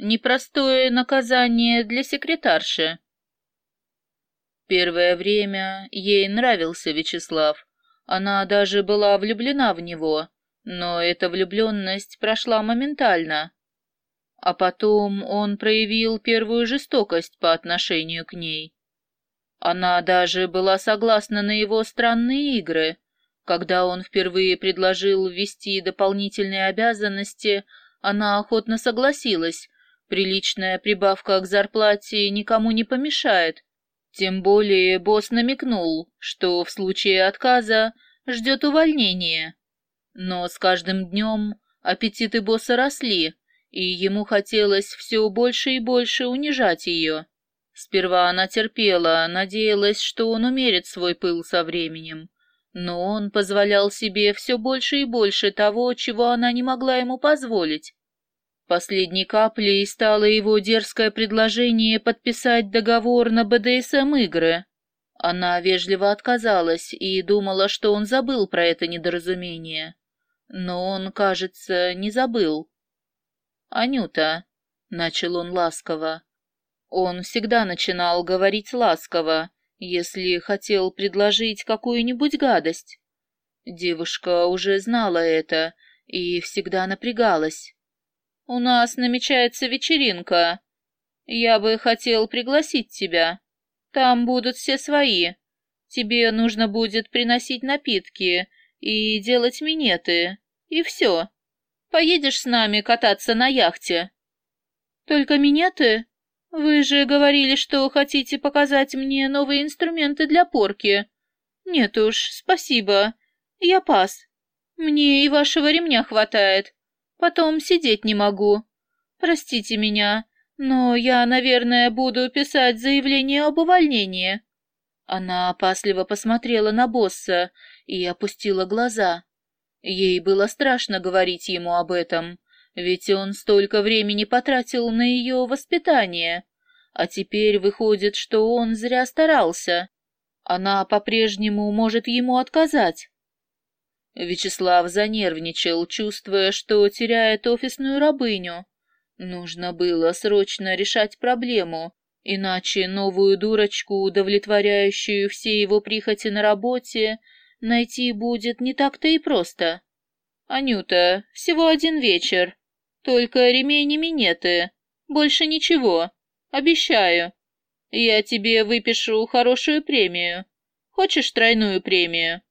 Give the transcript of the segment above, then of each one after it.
Непростое наказание для секретарши. Первое время ей нравился Вячеслав. Она даже была влюблена в него, но эта влюбленность прошла моментально. А потом он проявил первую жестокость по отношению к ней. Она даже была согласна на его странные игры. Когда он впервые предложил ввести дополнительные обязанности, она охотно согласилась, Приличная прибавка к зарплате никому не помешает. Тем более босс намекнул, что в случае отказа ждет увольнение. Но с каждым днем аппетиты босса росли, и ему хотелось все больше и больше унижать ее. Сперва она терпела, надеялась, что он умерит свой пыл со временем. Но он позволял себе все больше и больше того, чего она не могла ему позволить. Последней каплей стало его дерзкое предложение подписать договор на БДСМ-игры. Она вежливо отказалась и думала, что он забыл про это недоразумение. Но он, кажется, не забыл. «Анюта», — начал он ласково. Он всегда начинал говорить ласково, если хотел предложить какую-нибудь гадость. Девушка уже знала это и всегда напрягалась. У нас намечается вечеринка. Я бы хотел пригласить тебя. Там будут все свои. Тебе нужно будет приносить напитки и делать минеты. И все. Поедешь с нами кататься на яхте. Только минеты? Вы же говорили, что хотите показать мне новые инструменты для порки. Нет уж, спасибо. Я пас. Мне и вашего ремня хватает. Потом сидеть не могу. Простите меня, но я, наверное, буду писать заявление об увольнении». Она опасливо посмотрела на босса и опустила глаза. Ей было страшно говорить ему об этом, ведь он столько времени потратил на ее воспитание, а теперь выходит, что он зря старался. Она по-прежнему может ему отказать. Вячеслав занервничал, чувствуя, что теряет офисную рабыню. Нужно было срочно решать проблему, иначе новую дурочку, удовлетворяющую все его прихоти на работе, найти будет не так-то и просто. «Анюта, всего один вечер. Только ремень и минеты. Больше ничего. Обещаю. Я тебе выпишу хорошую премию. Хочешь тройную премию?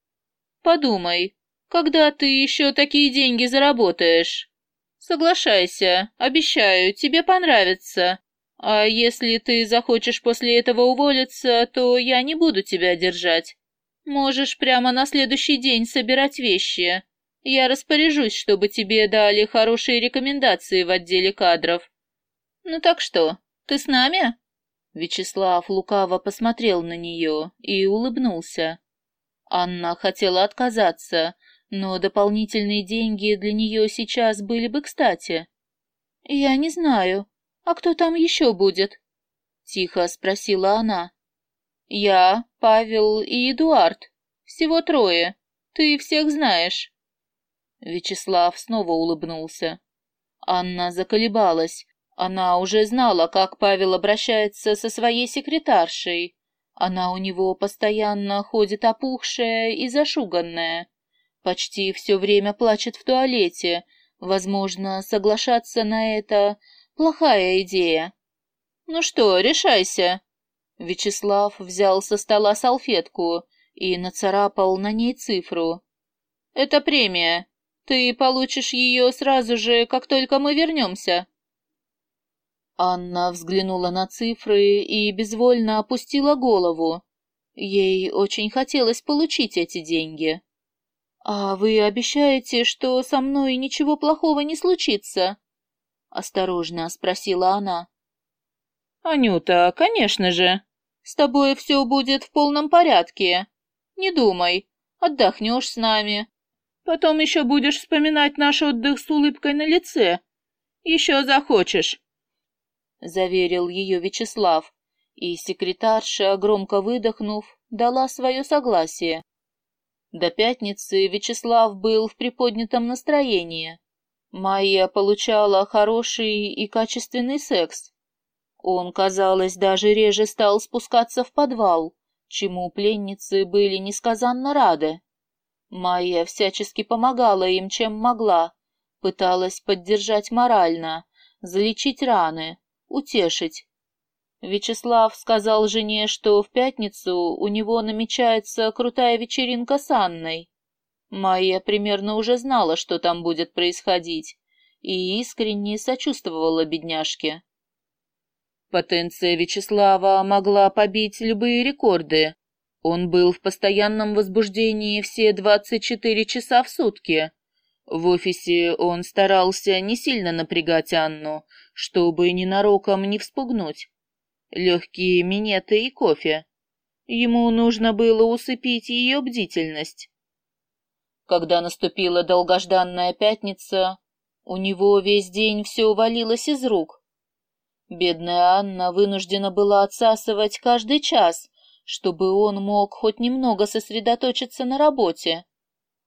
Подумай, когда ты еще такие деньги заработаешь? Соглашайся, обещаю, тебе понравится. А если ты захочешь после этого уволиться, то я не буду тебя держать. Можешь прямо на следующий день собирать вещи. Я распоряжусь, чтобы тебе дали хорошие рекомендации в отделе кадров. Ну так что, ты с нами? Вячеслав лукаво посмотрел на нее и улыбнулся. Анна хотела отказаться, но дополнительные деньги для нее сейчас были бы кстати. «Я не знаю. А кто там еще будет?» — тихо спросила она. «Я, Павел и Эдуард. Всего трое. Ты всех знаешь». Вячеслав снова улыбнулся. Анна заколебалась. Она уже знала, как Павел обращается со своей секретаршей. Она у него постоянно ходит опухшая и зашуганная. Почти все время плачет в туалете. Возможно, соглашаться на это — плохая идея. «Ну что, решайся!» Вячеслав взял со стола салфетку и нацарапал на ней цифру. «Это премия. Ты получишь ее сразу же, как только мы вернемся». Анна взглянула на цифры и безвольно опустила голову. Ей очень хотелось получить эти деньги. «А вы обещаете, что со мной ничего плохого не случится?» — осторожно спросила она. «Анюта, конечно же. С тобой все будет в полном порядке. Не думай, отдохнешь с нами. Потом еще будешь вспоминать наш отдых с улыбкой на лице. Еще захочешь», — заверил ее Вячеслав, и секретарша, громко выдохнув, дала свое согласие. До пятницы Вячеслав был в приподнятом настроении. Майя получала хороший и качественный секс. Он, казалось, даже реже стал спускаться в подвал, чему пленницы были несказанно рады. Майя всячески помогала им, чем могла, пыталась поддержать морально, залечить раны, утешить. Вячеслав сказал жене, что в пятницу у него намечается крутая вечеринка с Анной. Майя примерно уже знала, что там будет происходить, и искренне сочувствовала бедняжке. Потенция Вячеслава могла побить любые рекорды. Он был в постоянном возбуждении все 24 часа в сутки. В офисе он старался не сильно напрягать Анну, чтобы ненароком не вспугнуть. Легкие минеты и кофе. Ему нужно было усыпить ее бдительность. Когда наступила долгожданная пятница, у него весь день все валилось из рук. Бедная Анна вынуждена была отсасывать каждый час, чтобы он мог хоть немного сосредоточиться на работе.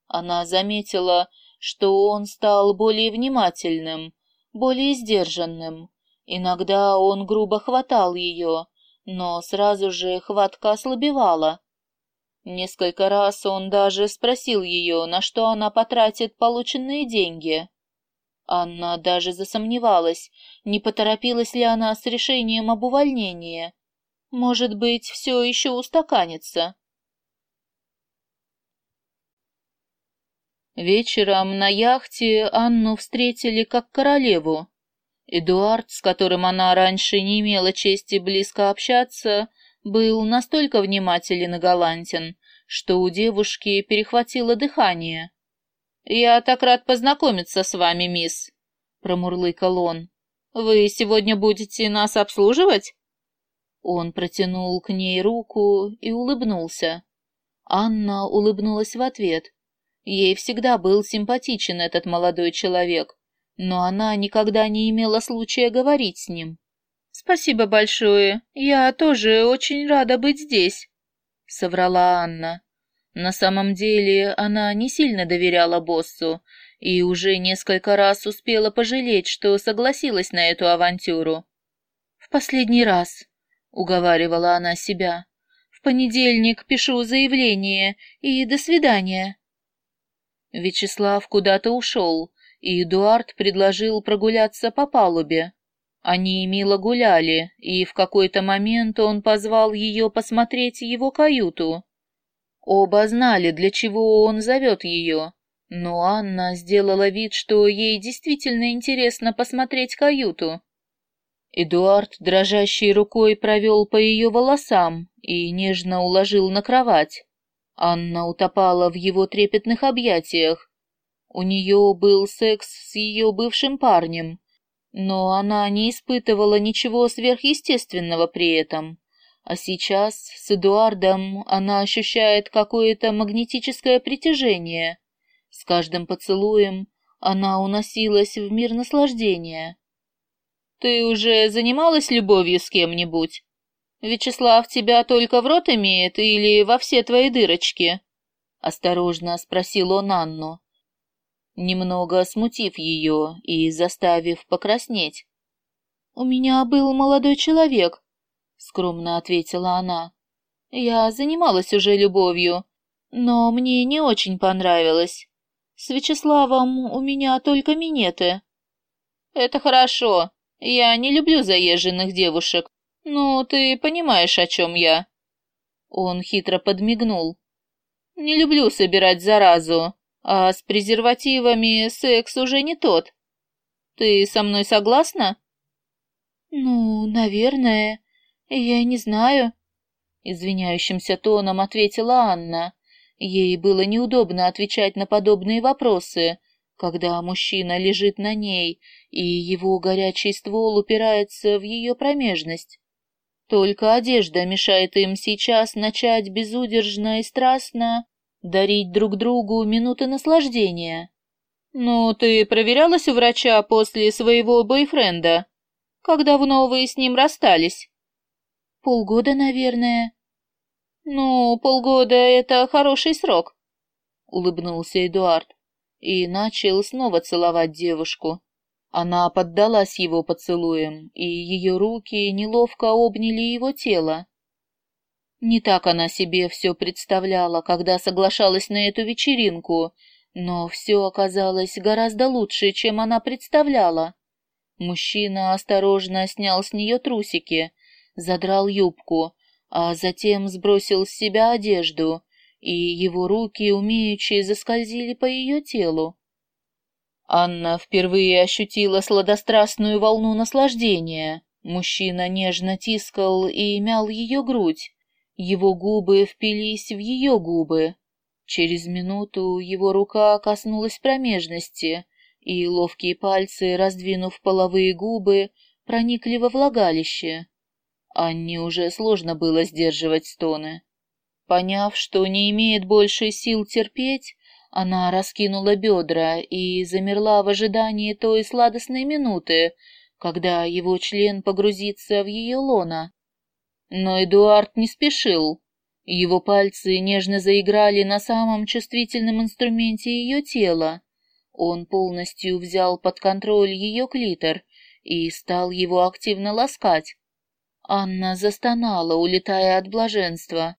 Она заметила, что он стал более внимательным, более сдержанным. Иногда он грубо хватал ее, но сразу же хватка ослабевала. Несколько раз он даже спросил ее, на что она потратит полученные деньги. Анна даже засомневалась, не поторопилась ли она с решением об увольнении. Может быть, все еще устаканится. Вечером на яхте Анну встретили как королеву. Эдуард, с которым она раньше не имела чести близко общаться, был настолько внимателен и галантен, что у девушки перехватило дыхание. «Я так рад познакомиться с вами, мисс», — промурлыкал он. «Вы сегодня будете нас обслуживать?» Он протянул к ней руку и улыбнулся. Анна улыбнулась в ответ. Ей всегда был симпатичен этот молодой человек, но она никогда не имела случая говорить с ним. «Спасибо большое. Я тоже очень рада быть здесь», — соврала Анна. На самом деле она не сильно доверяла боссу и уже несколько раз успела пожалеть, что согласилась на эту авантюру. «В последний раз», — уговаривала она себя, — «в понедельник пишу заявление и до свидания». Вячеслав куда-то ушел, и Эдуард предложил прогуляться по палубе. Они мило гуляли, и в какой-то момент он позвал ее посмотреть его каюту. Оба знали, для чего он зовет ее, но Анна сделала вид, что ей действительно интересно посмотреть каюту. Эдуард дрожащей рукой провел по ее волосам и нежно уложил на кровать. Анна утопала в его трепетных объятиях. У нее был секс с ее бывшим парнем, но она не испытывала ничего сверхъестественного при этом. А сейчас с Эдуардом она ощущает какое-то магнетическое притяжение. С каждым поцелуем она уносилась в мир наслаждения. «Ты уже занималась любовью с кем-нибудь? Вячеслав тебя только в рот имеет или во все твои дырочки?» Осторожно спросил он Анну немного смутив ее и заставив покраснеть. «У меня был молодой человек», — скромно ответила она. «Я занималась уже любовью, но мне не очень понравилось. С Вячеславом у меня только минеты». «Это хорошо. Я не люблю заезженных девушек. Ну, ты понимаешь, о чем я». Он хитро подмигнул. «Не люблю собирать заразу, а с презервативами секс уже не тот. Ты со мной согласна? Ну, наверное. Я не знаю. Извиняющимся тоном ответила Анна. Ей было неудобно отвечать на подобные вопросы, когда мужчина лежит на ней, и его горячий ствол упирается в ее промежность. Только одежда мешает им сейчас начать безудержно и страстно дарить друг другу минуты наслаждения. «Ну, ты проверялась у врача после своего бойфренда? Как давно вы с ним расстались?» «Полгода, наверное». «Ну, полгода — это хороший срок», — улыбнулся Эдуард. и начал снова целовать девушку. Она поддалась его поцелуем, и ее руки неловко обняли его тело. Не так она себе все представляла, когда соглашалась на эту вечеринку, но все оказалось гораздо лучше, чем она представляла. Мужчина осторожно снял с нее трусики, задрал юбку, а затем сбросил с себя одежду, и его руки умеючи заскользили по ее телу. Анна впервые ощутила сладострастную волну наслаждения. Мужчина нежно тискал и мял ее грудь. Его губы впились в ее губы. Через минуту его рука коснулась промежности, и ловкие пальцы, раздвинув половые губы, проникли во влагалище. Анне уже сложно было сдерживать стоны. Поняв, что не имеет больше сил терпеть, она раскинула бедра и замерла в ожидании той сладостной минуты, когда его член погрузится в ее лона. Но Эдуард не спешил. Его пальцы нежно заиграли на самом чувствительном инструменте ее тела. Он полностью взял под контроль ее клитор и стал его активно ласкать. Анна застонала, улетая от блаженства.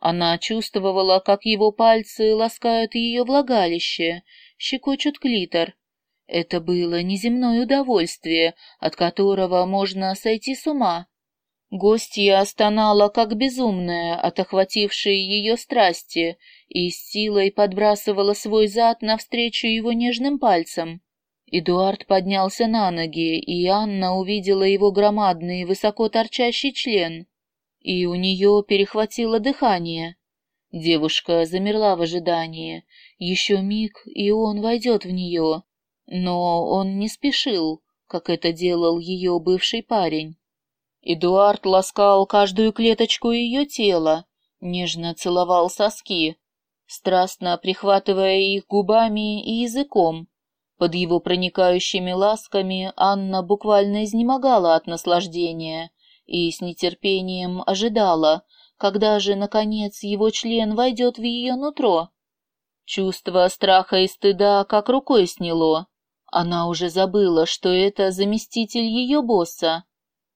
Она чувствовала, как его пальцы ласкают ее влагалище, щекочут клитор. Это было неземное удовольствие, от которого можно сойти с ума. Гостья стонала, как безумная, от охватившей ее страсти, и с силой подбрасывала свой зад навстречу его нежным пальцам. Эдуард поднялся на ноги, и Анна увидела его громадный, высоко торчащий член и у нее перехватило дыхание. Девушка замерла в ожидании. Еще миг, и он войдет в нее. Но он не спешил, как это делал ее бывший парень. Эдуард ласкал каждую клеточку ее тела, нежно целовал соски, страстно прихватывая их губами и языком. Под его проникающими ласками Анна буквально изнемогала от наслаждения и с нетерпением ожидала, когда же, наконец, его член войдет в ее нутро. Чувство страха и стыда как рукой сняло. Она уже забыла, что это заместитель ее босса,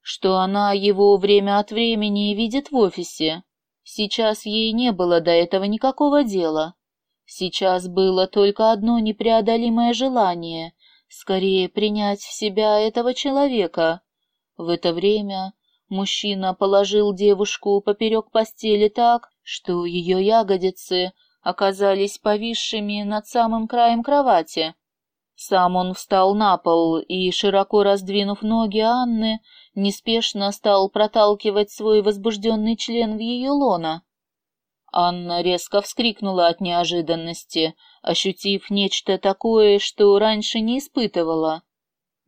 что она его время от времени видит в офисе. Сейчас ей не было до этого никакого дела. Сейчас было только одно непреодолимое желание — скорее принять в себя этого человека. В это время Мужчина положил девушку поперек постели так, что ее ягодицы оказались повисшими над самым краем кровати. Сам он встал на пол и, широко раздвинув ноги Анны, неспешно стал проталкивать свой возбужденный член в ее лона. Анна резко вскрикнула от неожиданности, ощутив нечто такое, что раньше не испытывала.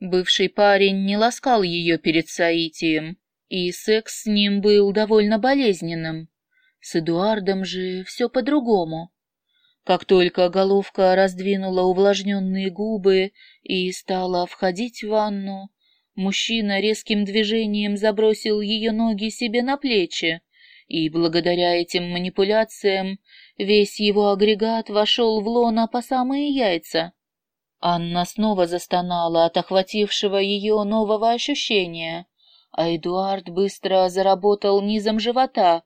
Бывший парень не ласкал ее перед соитием, и секс с ним был довольно болезненным. С Эдуардом же все по-другому. Как только головка раздвинула увлажненные губы и стала входить в ванну, мужчина резким движением забросил ее ноги себе на плечи, и благодаря этим манипуляциям весь его агрегат вошел в лона по самые яйца. Анна снова застонала от охватившего ее нового ощущения а Эдуард быстро заработал низом живота,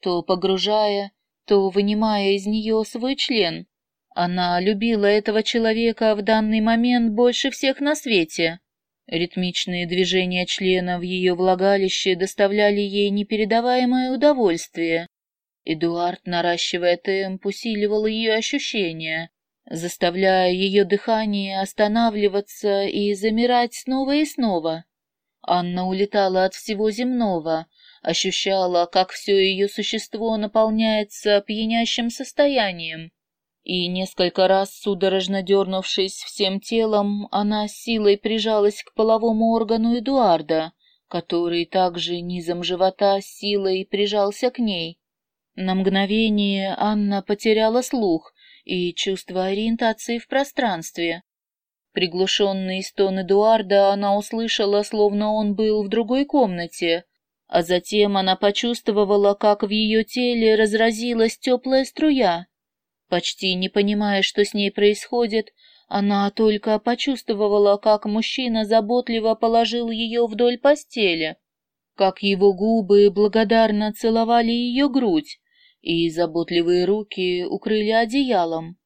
то погружая, то вынимая из нее свой член. Она любила этого человека в данный момент больше всех на свете. Ритмичные движения члена в ее влагалище доставляли ей непередаваемое удовольствие. Эдуард, наращивая темп, усиливал ее ощущения, заставляя ее дыхание останавливаться и замирать снова и снова. Анна улетала от всего земного, ощущала, как все ее существо наполняется пьянящим состоянием. И несколько раз, судорожно дернувшись всем телом, она силой прижалась к половому органу Эдуарда, который также низом живота силой прижался к ней. На мгновение Анна потеряла слух и чувство ориентации в пространстве. Приглушенный стон Эдуарда она услышала, словно он был в другой комнате, а затем она почувствовала, как в ее теле разразилась теплая струя. Почти не понимая, что с ней происходит, она только почувствовала, как мужчина заботливо положил ее вдоль постели, как его губы благодарно целовали ее грудь, и заботливые руки укрыли одеялом.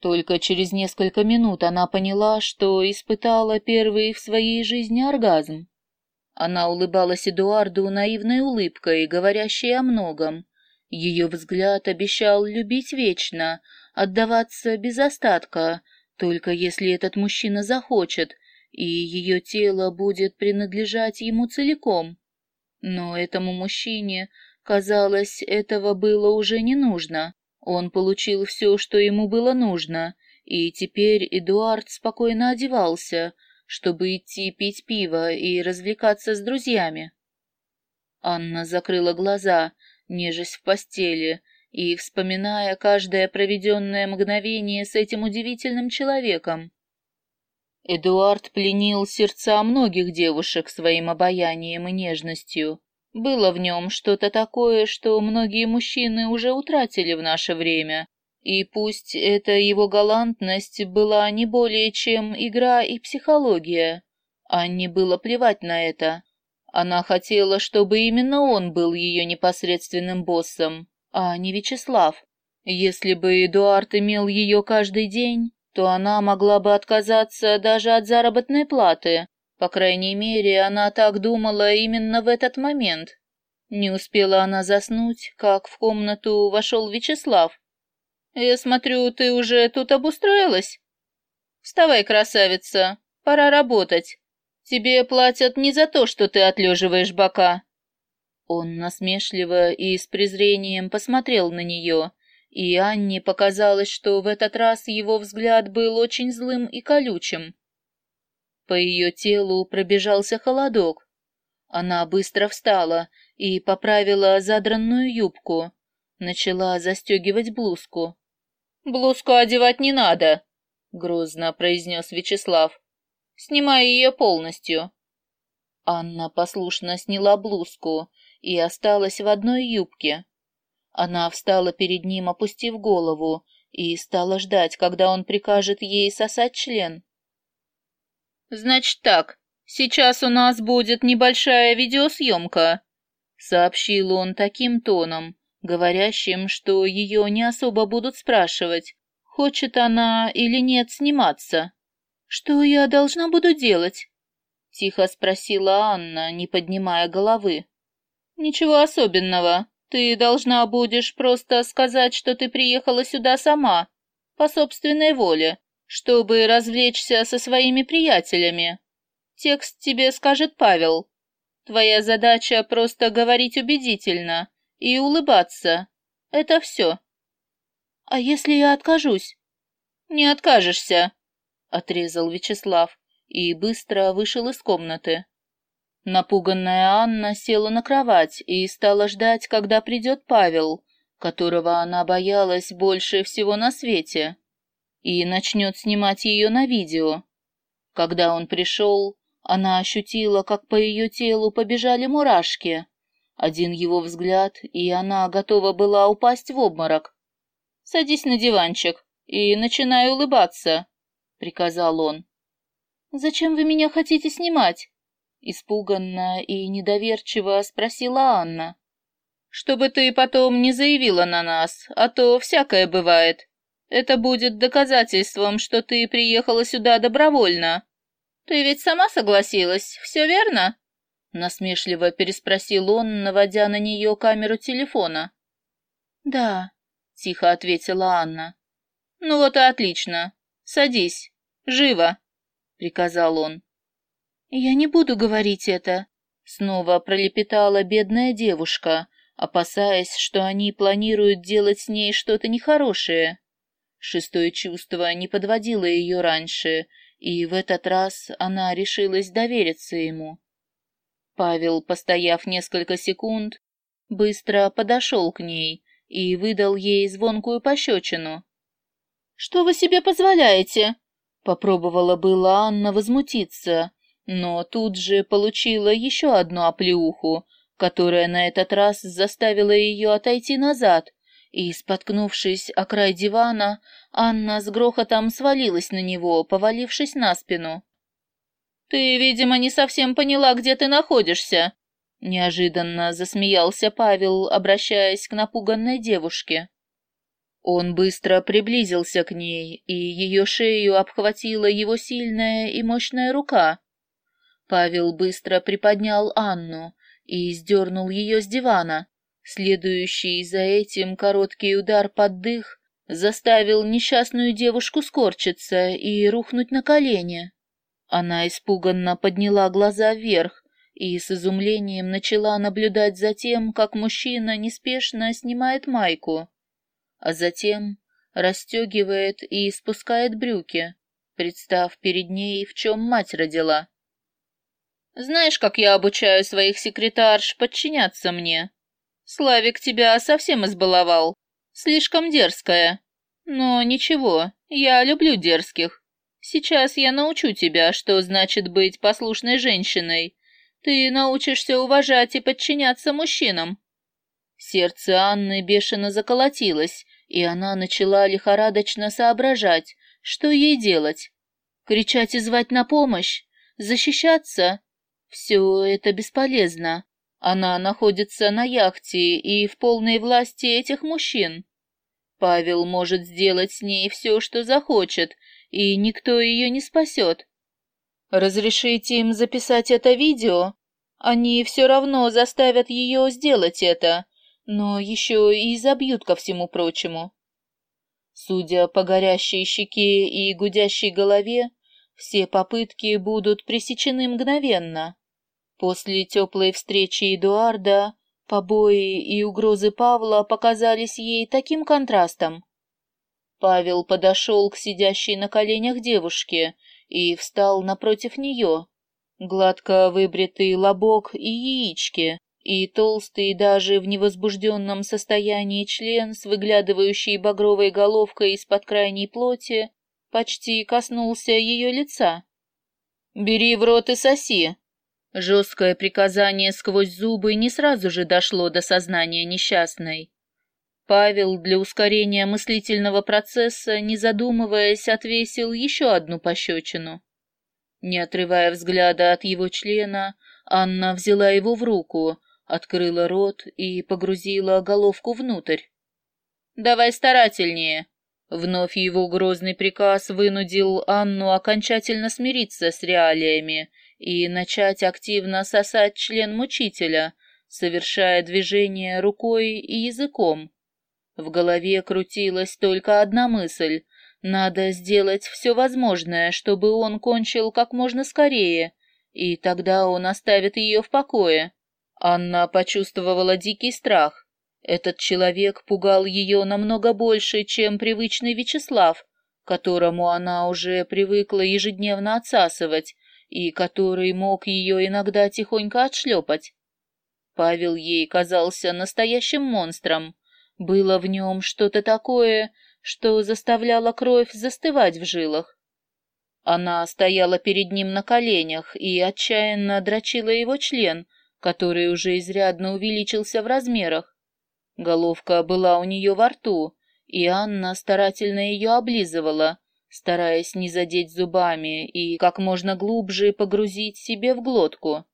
Только через несколько минут она поняла, что испытала первый в своей жизни оргазм. Она улыбалась Эдуарду наивной улыбкой, говорящей о многом. Ее взгляд обещал любить вечно, отдаваться без остатка, только если этот мужчина захочет, и ее тело будет принадлежать ему целиком. Но этому мужчине, казалось, этого было уже не нужно. Он получил все, что ему было нужно, и теперь Эдуард спокойно одевался, чтобы идти пить пиво и развлекаться с друзьями. Анна закрыла глаза, нежась в постели, и вспоминая каждое проведенное мгновение с этим удивительным человеком. Эдуард пленил сердца многих девушек своим обаянием и нежностью. Было в нем что-то такое, что многие мужчины уже утратили в наше время, и пусть эта его галантность была не более чем игра и психология, Анне было плевать на это. Она хотела, чтобы именно он был ее непосредственным боссом, а не Вячеслав. Если бы Эдуард имел ее каждый день, то она могла бы отказаться даже от заработной платы. По крайней мере, она так думала именно в этот момент. Не успела она заснуть, как в комнату вошел Вячеслав. «Я смотрю, ты уже тут обустроилась?» «Вставай, красавица, пора работать. Тебе платят не за то, что ты отлеживаешь бока, он насмешливо и с презрением посмотрел на нее, и Анне показалось, что в этот раз его взгляд был очень злым и колючим. По ее телу пробежался холодок. Она быстро встала и поправила задранную юбку, начала застегивать блузку. «Блузку одевать не надо», — грозно произнес Вячеслав. «Снимай ее полностью». Анна послушно сняла блузку и осталась в одной юбке. Она встала перед ним, опустив голову, и стала ждать, когда он прикажет ей сосать член. «Значит так, сейчас у нас будет небольшая видеосъемка», — сообщил он таким тоном, говорящим, что ее не особо будут спрашивать, хочет она или нет сниматься. «Что я должна буду делать?» — тихо спросила Анна, не поднимая головы. «Ничего особенного. Ты должна будешь просто сказать, что ты приехала сюда сама, по собственной воле, чтобы развлечься со своими приятелями. Текст тебе скажет Павел. Твоя задача просто говорить убедительно и улыбаться. Это все». «А если я откажусь?» «Не откажешься», — отрезал Вячеслав и быстро вышел из комнаты. Напуганная Анна села на кровать и стала ждать, когда придет Павел, которого она боялась больше всего на свете, и начнет снимать ее на видео. Когда он пришел, она ощутила, как по ее телу побежали мурашки. Один его взгляд, и она готова была упасть в обморок. «Садись на диванчик и начинай улыбаться», — приказал он. «Зачем вы меня хотите снимать?» Испуганно и недоверчиво спросила Анна. «Чтобы ты потом не заявила на нас, а то всякое бывает. Это будет доказательством, что ты приехала сюда добровольно. Ты ведь сама согласилась, все верно?» Насмешливо переспросил он, наводя на нее камеру телефона. «Да», — тихо ответила Анна. «Ну вот и отлично. Садись. Живо», — приказал он. «Я не буду говорить это», — снова пролепетала бедная девушка, опасаясь, что они планируют делать с ней что-то нехорошее. Шестое чувство не подводило ее раньше, и в этот раз она решилась довериться ему. Павел, постояв несколько секунд, быстро подошел к ней и выдал ей звонкую пощечину. «Что вы себе позволяете?» Попробовала была Анна возмутиться, но тут же получила еще одну оплеуху, которая на этот раз заставила ее отойти назад и, споткнувшись о край дивана, Анна с грохотом свалилась на него, повалившись на спину. «Ты, видимо, не совсем поняла, где ты находишься», — неожиданно засмеялся Павел, обращаясь к напуганной девушке. Он быстро приблизился к ней, и ее шею обхватила его сильная и мощная рука. Павел быстро приподнял Анну и сдернул ее с дивана. Следующий за этим короткий удар под дых заставил несчастную девушку скорчиться и рухнуть на колени. Она испуганно подняла глаза вверх и с изумлением начала наблюдать за тем, как мужчина неспешно снимает майку, а затем расстегивает и спускает брюки, представ перед ней, в чем мать родила. «Знаешь, как я обучаю своих секретарш подчиняться мне?» Славик тебя совсем избаловал. Слишком дерзкая. Но ничего, я люблю дерзких. Сейчас я научу тебя, что значит быть послушной женщиной. Ты научишься уважать и подчиняться мужчинам. Сердце Анны бешено заколотилось, и она начала лихорадочно соображать, что ей делать. Кричать и звать на помощь? Защищаться? Все это бесполезно. Она находится на яхте и в полной власти этих мужчин. Павел может сделать с ней все, что захочет, и никто ее не спасет. Разрешите им записать это видео? Они все равно заставят ее сделать это, но еще и забьют ко всему прочему. Судя по горящей щеке и гудящей голове, все попытки будут пресечены мгновенно. После теплой встречи Эдуарда побои и угрозы Павла показались ей таким контрастом. Павел подошел к сидящей на коленях девушке и встал напротив нее. Гладко выбритый лобок и яички, и толстый даже в невозбужденном состоянии член с выглядывающей багровой головкой из-под крайней плоти почти коснулся ее лица. «Бери в рот и соси», Жесткое приказание сквозь зубы не сразу же дошло до сознания несчастной. Павел для ускорения мыслительного процесса, не задумываясь, отвесил еще одну пощечину. Не отрывая взгляда от его члена, Анна взяла его в руку, открыла рот и погрузила головку внутрь. «Давай старательнее!» Вновь его грозный приказ вынудил Анну окончательно смириться с реалиями и начать активно сосать член мучителя, совершая движение рукой и языком. В голове крутилась только одна мысль — надо сделать все возможное, чтобы он кончил как можно скорее, и тогда он оставит ее в покое. Анна почувствовала дикий страх. Этот человек пугал ее намного больше, чем привычный Вячеслав, которому она уже привыкла ежедневно отсасывать, и который мог ее иногда тихонько отшлепать. Павел ей казался настоящим монстром. Было в нем что-то такое, что заставляло кровь застывать в жилах. Она стояла перед ним на коленях и отчаянно дрочила его член, который уже изрядно увеличился в размерах. Головка была у нее во рту, и Анна старательно ее облизывала, стараясь не задеть зубами и как можно глубже погрузить себе в глотку.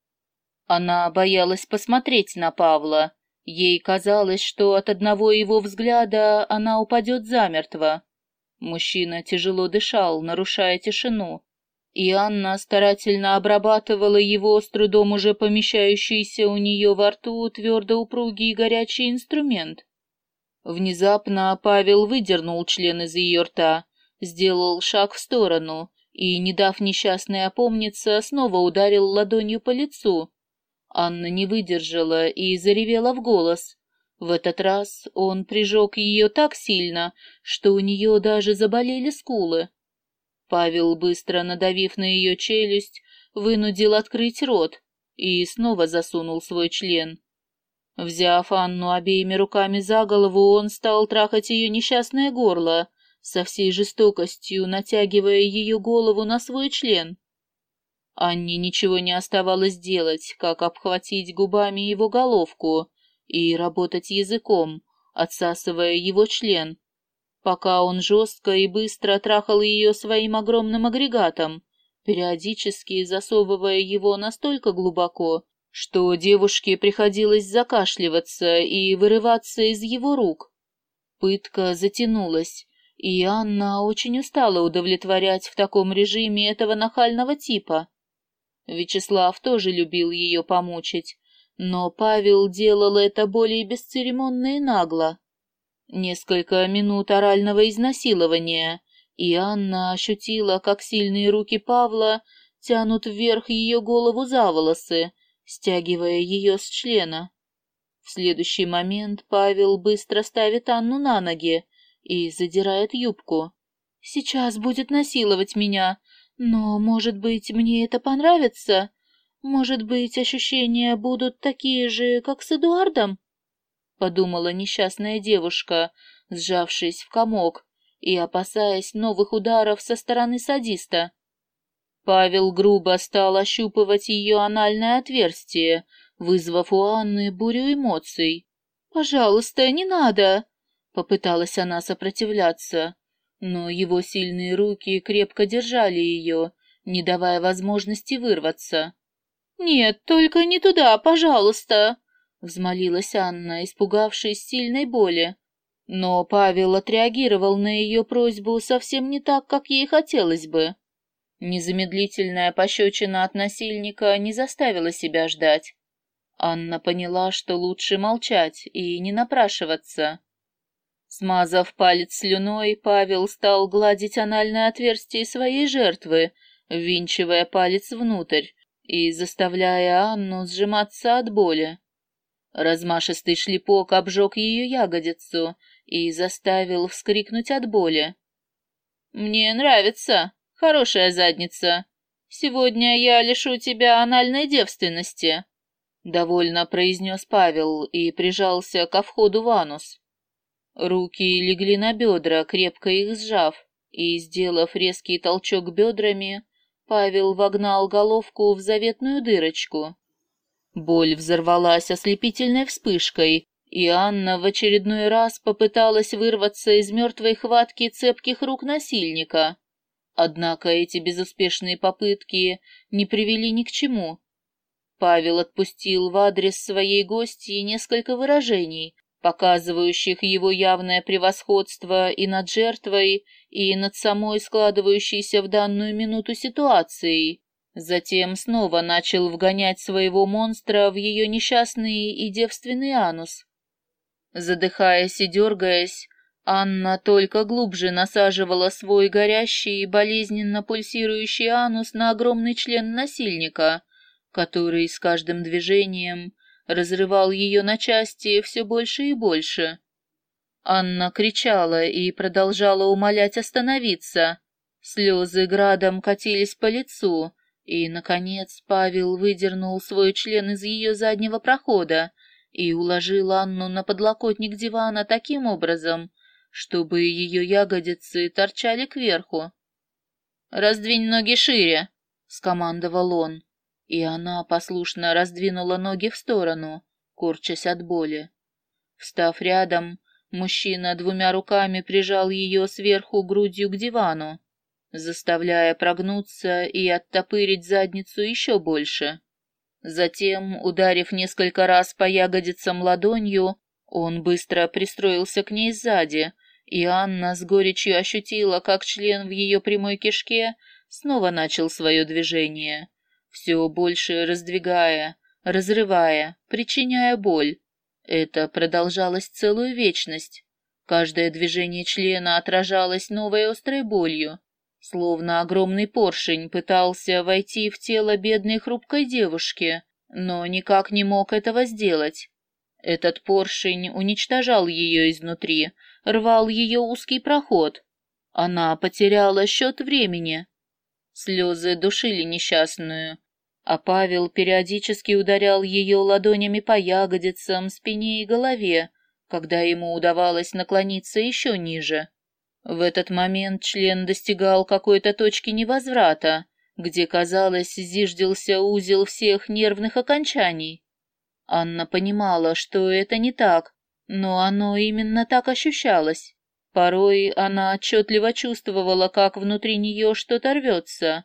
Она боялась посмотреть на Павла. Ей казалось, что от одного его взгляда она упадет замертво. Мужчина тяжело дышал, нарушая тишину, и Анна старательно обрабатывала его с трудом уже помещающийся у нее во рту твердо упругий и горячий инструмент. Внезапно Павел выдернул член из ее рта сделал шаг в сторону и, не дав несчастной опомниться, снова ударил ладонью по лицу. Анна не выдержала и заревела в голос. В этот раз он прижег ее так сильно, что у нее даже заболели скулы. Павел, быстро надавив на ее челюсть, вынудил открыть рот и снова засунул свой член. Взяв Анну обеими руками за голову, он стал трахать ее несчастное горло, со всей жестокостью натягивая ее голову на свой член. Анне ничего не оставалось делать, как обхватить губами его головку и работать языком, отсасывая его член, пока он жестко и быстро трахал ее своим огромным агрегатом, периодически засовывая его настолько глубоко, что девушке приходилось закашливаться и вырываться из его рук. Пытка затянулась, и Анна очень устала удовлетворять в таком режиме этого нахального типа. Вячеслав тоже любил ее помучить, но Павел делал это более бесцеремонно и нагло. Несколько минут орального изнасилования, и Анна ощутила, как сильные руки Павла тянут вверх ее голову за волосы, стягивая ее с члена. В следующий момент Павел быстро ставит Анну на ноги и задирает юбку. «Сейчас будет насиловать меня, но, может быть, мне это понравится? Может быть, ощущения будут такие же, как с Эдуардом?» Подумала несчастная девушка, сжавшись в комок и опасаясь новых ударов со стороны садиста. Павел грубо стал ощупывать ее анальное отверстие, вызвав у Анны бурю эмоций. «Пожалуйста, не надо!» — попыталась она сопротивляться, но его сильные руки крепко держали ее, не давая возможности вырваться. «Нет, только не туда, пожалуйста!» — взмолилась Анна, испугавшись сильной боли. Но Павел отреагировал на ее просьбу совсем не так, как ей хотелось бы. Незамедлительная пощечина от насильника не заставила себя ждать. Анна поняла, что лучше молчать и не напрашиваться. Смазав палец слюной, Павел стал гладить анальное отверстие своей жертвы, ввинчивая палец внутрь и заставляя Анну сжиматься от боли. Размашистый шлепок обжег ее ягодицу и заставил вскрикнуть от боли. «Мне нравится», Хорошая задница. Сегодня я лишу тебя анальной девственности, довольно произнес Павел и прижался ко входу в анус. Руки легли на бедра, крепко их сжав, и, сделав резкий толчок бедрами, Павел вогнал головку в заветную дырочку. Боль взорвалась ослепительной вспышкой, и Анна в очередной раз попыталась вырваться из мертвой хватки цепких рук насильника. Однако эти безуспешные попытки не привели ни к чему. Павел отпустил в адрес своей гости несколько выражений, показывающих его явное превосходство и над жертвой, и над самой складывающейся в данную минуту ситуацией. Затем снова начал вгонять своего монстра в ее несчастный и девственный анус. Задыхаясь и дергаясь, Анна только глубже насаживала свой горящий и болезненно пульсирующий анус на огромный член насильника, который с каждым движением разрывал ее на части все больше и больше. Анна кричала и продолжала умолять остановиться. Слезы градом катились по лицу, и, наконец, Павел выдернул свой член из ее заднего прохода и уложил Анну на подлокотник дивана таким образом, чтобы ее ягодицы торчали кверху. «Раздвинь ноги шире!» — скомандовал он, и она послушно раздвинула ноги в сторону, корчась от боли. Встав рядом, мужчина двумя руками прижал ее сверху грудью к дивану, заставляя прогнуться и оттопырить задницу еще больше. Затем, ударив несколько раз по ягодицам ладонью, он быстро пристроился к ней сзади, и Анна с горечью ощутила, как член в ее прямой кишке снова начал свое движение, все больше раздвигая, разрывая, причиняя боль. Это продолжалось целую вечность. Каждое движение члена отражалось новой острой болью, словно огромный поршень пытался войти в тело бедной хрупкой девушки, но никак не мог этого сделать. Этот поршень уничтожал ее изнутри, рвал ее узкий проход. Она потеряла счет времени. Слезы душили несчастную, а Павел периодически ударял ее ладонями по ягодицам, спине и голове, когда ему удавалось наклониться еще ниже. В этот момент член достигал какой-то точки невозврата, где, казалось, зиждился узел всех нервных окончаний. Анна понимала, что это не так, но оно именно так ощущалось. Порой она отчетливо чувствовала, как внутри нее что-то рвется.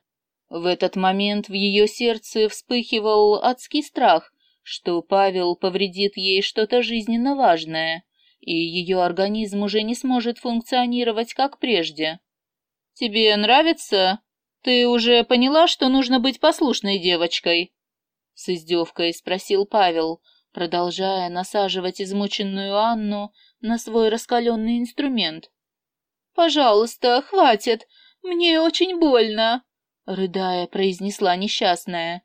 В этот момент в ее сердце вспыхивал адский страх, что Павел повредит ей что-то жизненно важное, и ее организм уже не сможет функционировать как прежде. «Тебе нравится? Ты уже поняла, что нужно быть послушной девочкой?» С издевкой спросил Павел, продолжая насаживать измученную Анну на свой раскаленный инструмент. «Пожалуйста, хватит, мне очень больно», — рыдая, произнесла несчастная.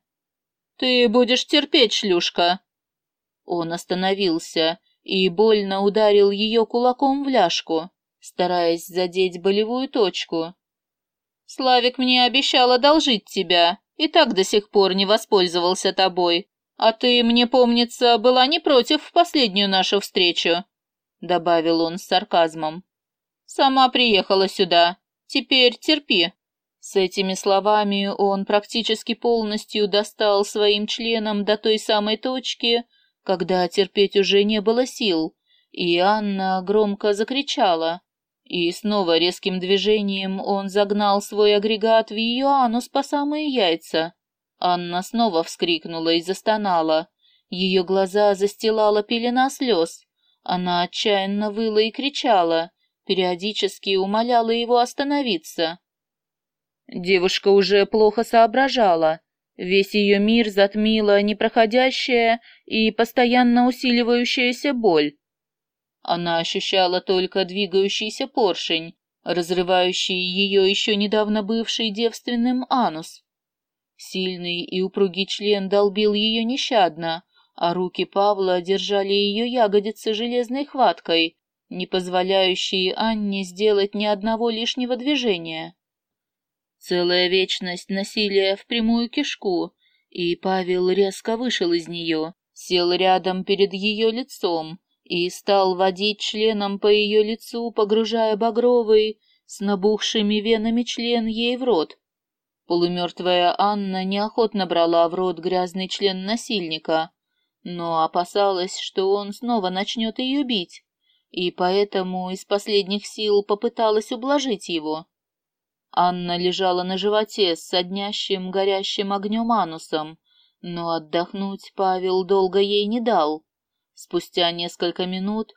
«Ты будешь терпеть, шлюшка». Он остановился и больно ударил ее кулаком в ляжку, стараясь задеть болевую точку. «Славик мне обещал одолжить тебя, и так до сих пор не воспользовался тобой. «А ты, мне помнится, была не против в последнюю нашу встречу», — добавил он с сарказмом. «Сама приехала сюда. Теперь терпи». С этими словами он практически полностью достал своим членом до той самой точки, когда терпеть уже не было сил, и Анна громко закричала. И снова резким движением он загнал свой агрегат в ее анус по самые яйца. Анна снова вскрикнула и застонала. Ее глаза застилала пелена слез. Она отчаянно выла и кричала, периодически умоляла его остановиться. Девушка уже плохо соображала. Весь ее мир затмила непроходящая и постоянно усиливающаяся боль. Она ощущала только двигающийся поршень, разрывающий ее еще недавно бывший девственным анус. Сильный и упругий член долбил ее нещадно, а руки Павла держали ее ягодицы железной хваткой, не позволяющей Анне сделать ни одного лишнего движения. Целая вечность насилия в прямую кишку, и Павел резко вышел из нее, сел рядом перед ее лицом и стал водить членом по ее лицу, погружая багровый, с набухшими венами член ей в рот. Полумертвая Анна неохотно брала в рот грязный член насильника, но опасалась, что он снова начнет ее бить, и поэтому из последних сил попыталась ублажить его. Анна лежала на животе с соднящим горящим огнем анусом, но отдохнуть Павел долго ей не дал. Спустя несколько минут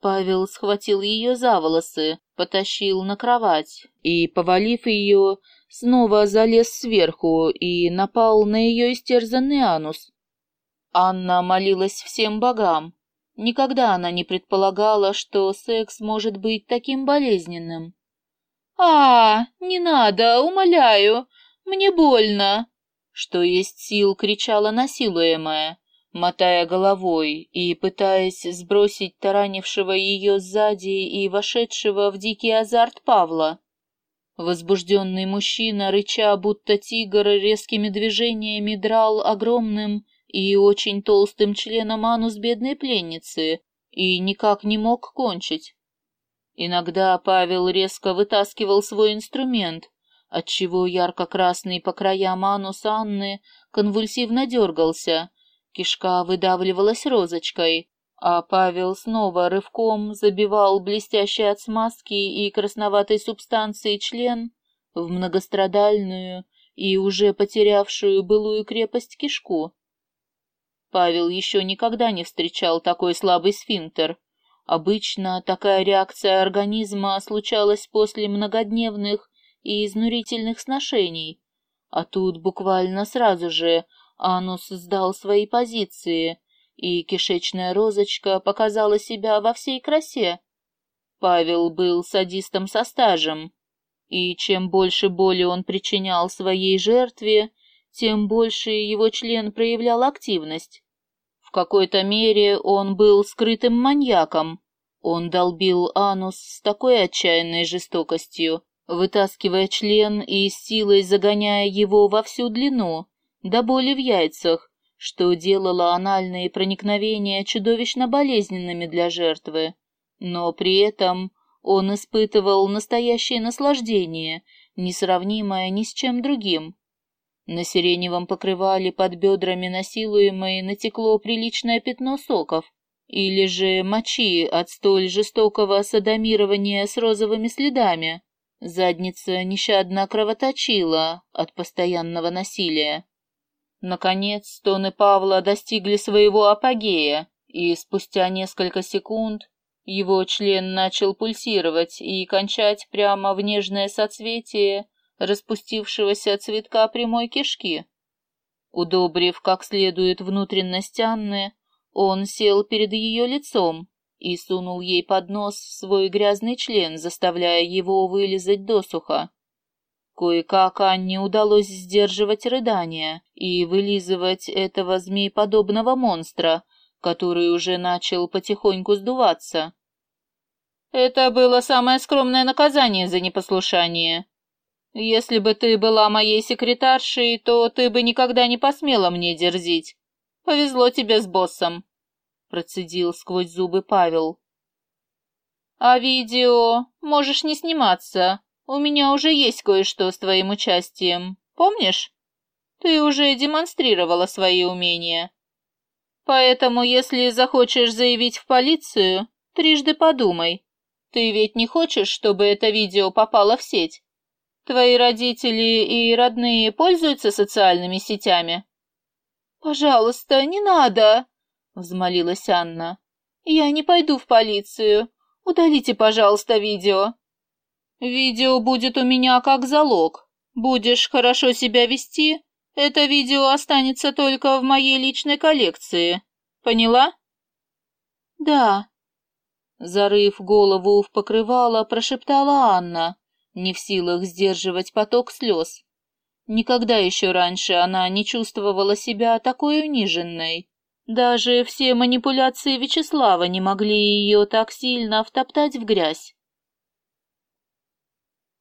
Павел схватил ее за волосы, потащил на кровать и, повалив ее, снова залез сверху и напал на ее истерзанный анус. Анна молилась всем богам. Никогда она не предполагала, что секс может быть таким болезненным. «А, не надо, умоляю, мне больно!» Что есть сил, кричала насилуемая, мотая головой и пытаясь сбросить таранившего ее сзади и вошедшего в дикий азарт Павла. Возбужденный мужчина, рыча будто тигр, резкими движениями драл огромным и очень толстым членом анус бедной пленницы и никак не мог кончить. Иногда Павел резко вытаскивал свой инструмент, отчего ярко-красный по краям анус Анны конвульсивно дергался, кишка выдавливалась розочкой, а Павел снова рывком забивал блестящий от смазки и красноватой субстанции член в многострадальную и уже потерявшую былую крепость кишку. Павел еще никогда не встречал такой слабый сфинктер. Обычно такая реакция организма случалась после многодневных и изнурительных сношений, а тут буквально сразу же анус сдал свои позиции, и кишечная розочка показала себя во всей красе. Павел был садистом со стажем, и чем больше боли он причинял своей жертве, тем больше его член проявлял активность. Какой-то мере он был скрытым маньяком. Он долбил анус с такой отчаянной жестокостью, вытаскивая член и силой загоняя его во всю длину, до боли в яйцах, что делало анальные проникновения чудовищно болезненными для жертвы, но при этом он испытывал настоящее наслаждение, несравнимое ни с чем другим. На сиреневом покрывале под бедрами насилуемой натекло приличное пятно соков, или же мочи от столь жестокого садомирования с розовыми следами. Задница нещадно кровоточила от постоянного насилия. Наконец, стоны Павла достигли своего апогея, и спустя несколько секунд его член начал пульсировать и кончать прямо в нежное соцветие распустившегося цветка прямой кишки. Удобрив как следует внутренность Анны, он сел перед ее лицом и сунул ей под нос свой грязный член, заставляя его вылезать досуха. Кое-как Анне удалось сдерживать рыдания и вылизывать этого змееподобного монстра, который уже начал потихоньку сдуваться. «Это было самое скромное наказание за непослушание. Если бы ты была моей секретаршей, то ты бы никогда не посмела мне дерзить. Повезло тебе с боссом», — процедил сквозь зубы Павел. «А видео можешь не сниматься. У меня уже есть кое-что с твоим участием. Помнишь? Ты уже демонстрировала свои умения. Поэтому, если захочешь заявить в полицию, трижды подумай. Ты ведь не хочешь, чтобы это видео попало в сеть? Твои родители и родные пользуются социальными сетями?» «Пожалуйста, не надо!» — взмолилась Анна. «Я не пойду в полицию. Удалите, пожалуйста, видео». «Видео будет у меня как залог. Будешь хорошо себя вести, это видео останется только в моей личной коллекции. Поняла?» «Да». Зарыв голову в покрывало, прошептала Анна, не в силах сдерживать поток слез. Никогда еще раньше она не чувствовала себя такой униженной. Даже все манипуляции Вячеслава не могли ее так сильно втоптать в грязь.